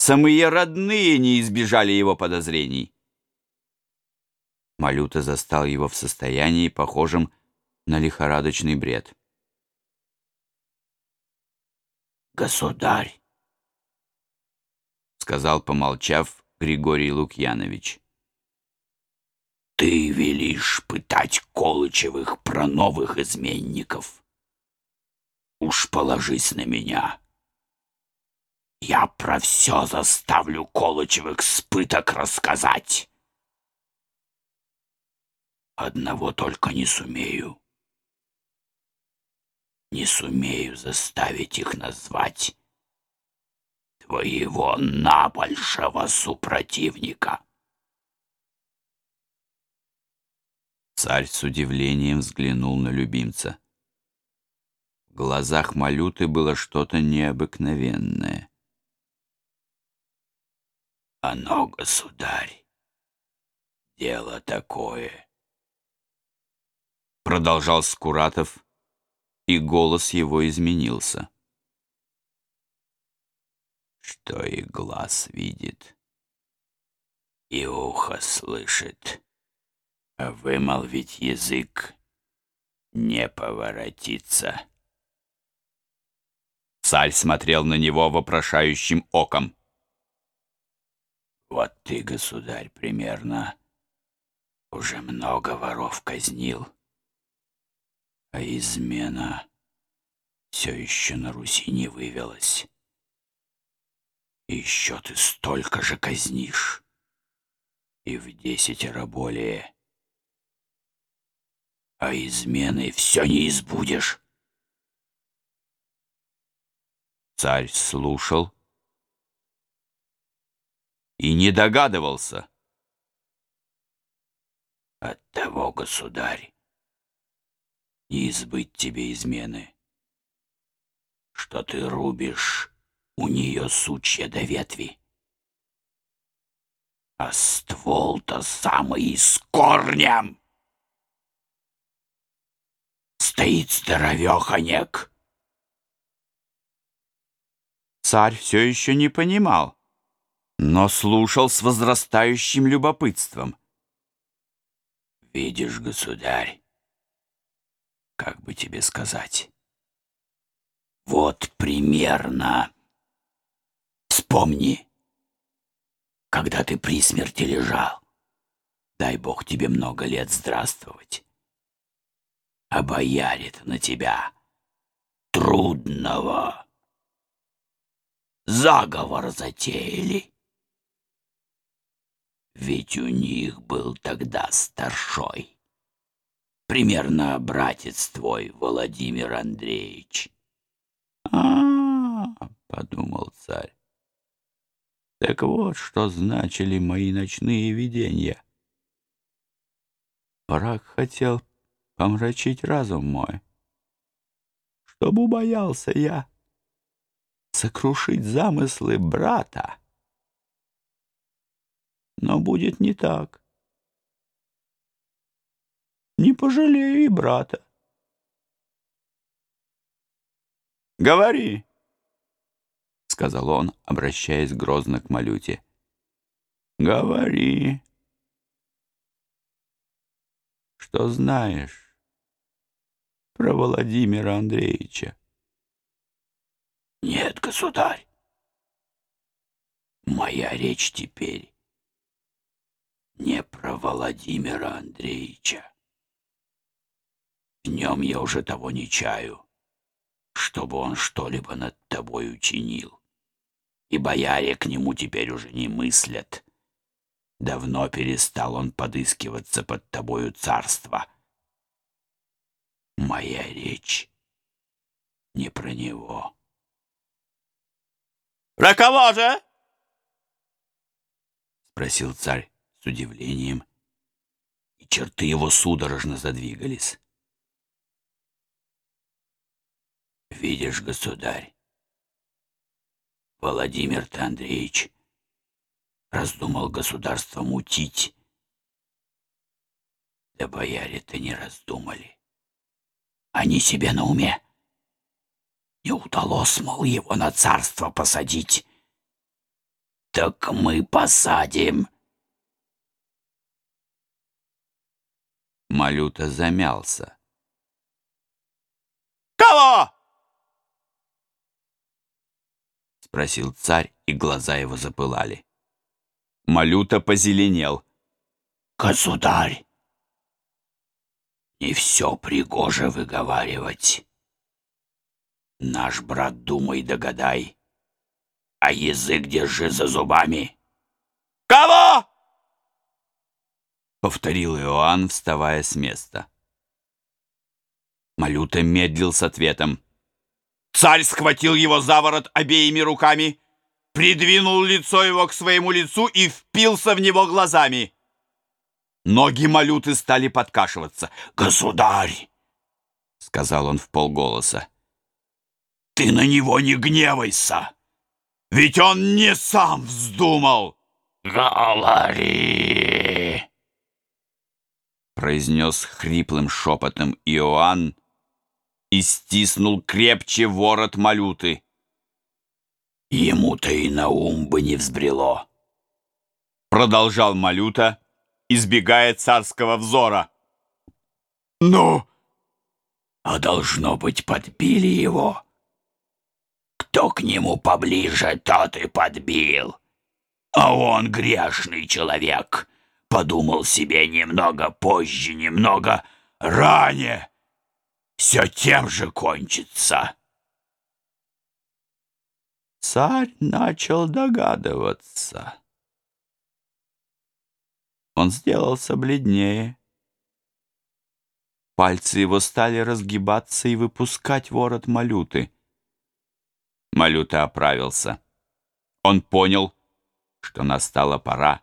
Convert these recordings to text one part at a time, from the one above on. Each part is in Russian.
Самые родные не избежали его подозрений. Малюта застал его в состоянии, похожем на лихорадочный бред. «Государь!» — сказал, помолчав, Григорий Лукьянович. «Ты велишь пытать Колычевых про новых изменников. Уж положись на меня. Я про все заставлю Колычевых с рассказать. Одного только не сумею. Не сумею заставить их назвать твоего набольшего супротивника. Царь с удивлением взглянул на любимца. В глазах Малюты было что-то необыкновенное. «Оно, государь, дело такое», — продолжал Скуратов, и голос его изменился. «Что и глаз видит, и ухо слышит, а вымолвить язык не поворотится». Царь смотрел на него вопрошающим оком. «Вот ты, государь, примерно уже много воров казнил, а измена все еще на Руси не вывелась. И еще ты столько же казнишь, и в десятеро более, а измены все не избудешь». Царь слушал и не догадывался. От того, государь, не избыть тебе измены, что ты рубишь у нее сучья до ветви. А ствол-то самый с корнем. Стоит здоровеханек. Царь все еще не понимал, но слушал с возрастающим любопытством. «Видишь, государь, как бы тебе сказать? Вот примерно. Вспомни, когда ты при смерти лежал. Дай Бог тебе много лет здравствовать. А бояре-то на тебя трудного заговор затеяли. Ведь у них был тогда старшой, примерно братец твой, Владимир Андреевич. А, подумал царь. Так вот, что значили мои ночные видения. Враг хотел помрачить разум мой, чтобы боялся я сокрушить замыслы брата. Но будет не так. Не пожалею и брата. «Говори!» — сказал он, обращаясь грозно к Малюте. «Говори!» «Что знаешь про Владимира Андреевича?» Нет, государь. Моя речь теперь не про Владимира Андреевича. В нем я уже того не чаю, чтобы он что-либо над тобой учинил. И бояре к нему теперь уже не мыслят. Давно перестал он подыскиваться под тобою царство. Моя речь не про него. «Про кого же?» — спросил царь с удивлением, и черты его судорожно задвигались. «Видишь, государь, Владимир-то Андреевич раздумал государство мутить, да бояре-то не раздумали. Они себе на уме. Не удалось, мол, его на царство посадить. Так мы посадим. Малюта замялся. «Кого?» Спросил царь, и глаза его запылали. Малюта позеленел. «Государь, не все пригоже выговаривать. Наш брат, думай, догадай, а язык держи за зубами». «Кого?» Повторил Иоанн, вставая с места. Малюта медлил с ответом. Царь схватил его за ворот обеими руками, придвинул лицо его к своему лицу и впился в него глазами. Ноги Малюты стали подкашиваться. «Государь!» — сказал он в полголоса. «Ты на него не гневайся, ведь он не сам вздумал!» «Говори!» — произнес хриплым шепотом Иоанн, и стиснул крепче ворот малюты. Ему-то и на ум бы не взбрело. Продолжал малюта, избегая царского взора. Ну, а должно быть, подбили его. Кто к нему поближе, тот и подбил. А он грешный человек. Подумал себе немного позже, немного ранее все тем же кончится. Царь начал догадываться. Он сделался бледнее. Пальцы его стали разгибаться и выпускать ворот малюты. Малюта оправился. Он понял, что настала пора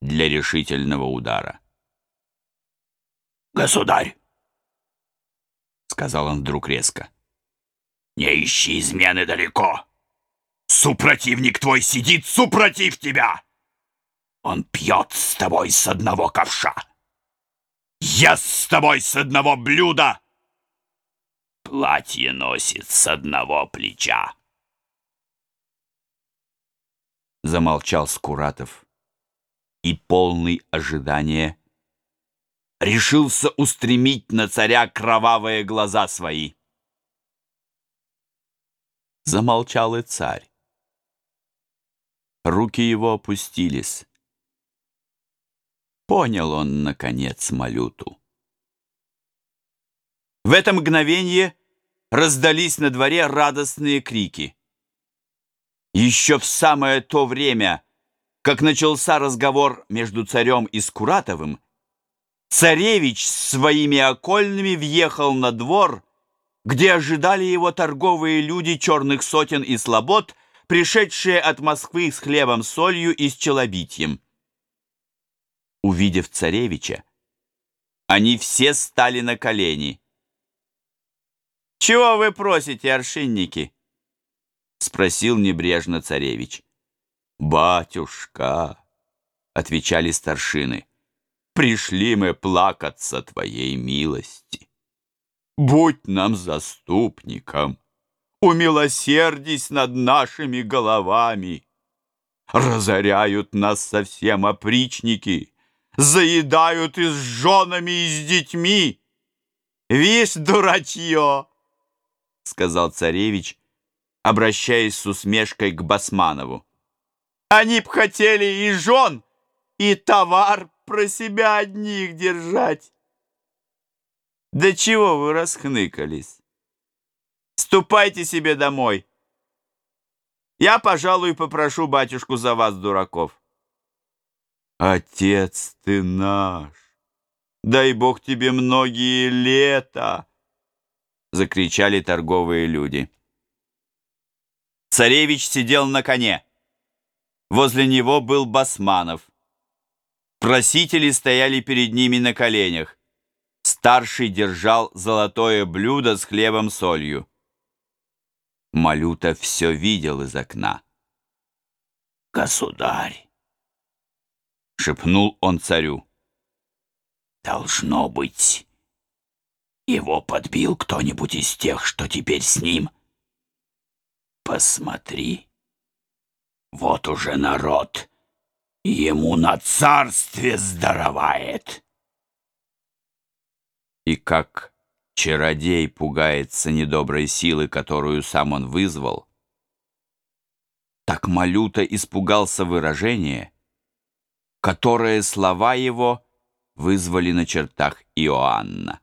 для решительного удара. «Государь!» сказал он вдруг резко. «Не ищи измены далеко! Супротивник твой сидит, супротив тебя! Он пьет с тобой с одного ковша, ест с тобой с одного блюда, платье носит с одного плеча!» Замолчал Скуратов и, полный ожидания, решился устремить на царя кровавые глаза свои. Замолчал и царь. Руки его опустились. Понял он, наконец, малюту. В это мгновение раздались на дворе радостные крики. Еще в самое то время, как начался разговор между царем и Скуратовым, Царевич с своими окольными въехал на двор, где ожидали его торговые люди черных сотен и слобод, пришедшие от Москвы с хлебом, солью и с челобитьем. Увидев царевича, они все стали на колени. «Чего вы просите, аршинники?» — спросил небрежно царевич. «Батюшка», — отвечали старшины, — пришли мы плакаться Твоей милости. Будь нам заступником, умилосердись над нашими головами. Разоряют нас совсем опричники, заедают и с женами, и с детьми. Вишь, дурачье, — сказал царевич, обращаясь с усмешкой к Басманову. Они б хотели и жен, и товар про себя одних держать. Да чего вы расхныкались? Ступайте себе домой. Я, пожалуй, попрошу батюшку за вас, дураков. Отец ты наш, дай Бог тебе многие лета, закричали торговые люди. Царевич сидел на коне. Возле него был Басманов. Просители стояли перед ними на коленях. Старший держал золотое блюдо с хлебом-солью. Малюта все видел из окна. «Государь!» — шепнул он царю. «Должно быть, его подбил кто-нибудь из тех, что теперь с ним. Посмотри, Вот уже народ ему на царстве здоровает. И как чародей пугается недоброй силы, которую сам он вызвал, так Малюта испугался выражения, которое слова его вызвали на чертах Иоанна.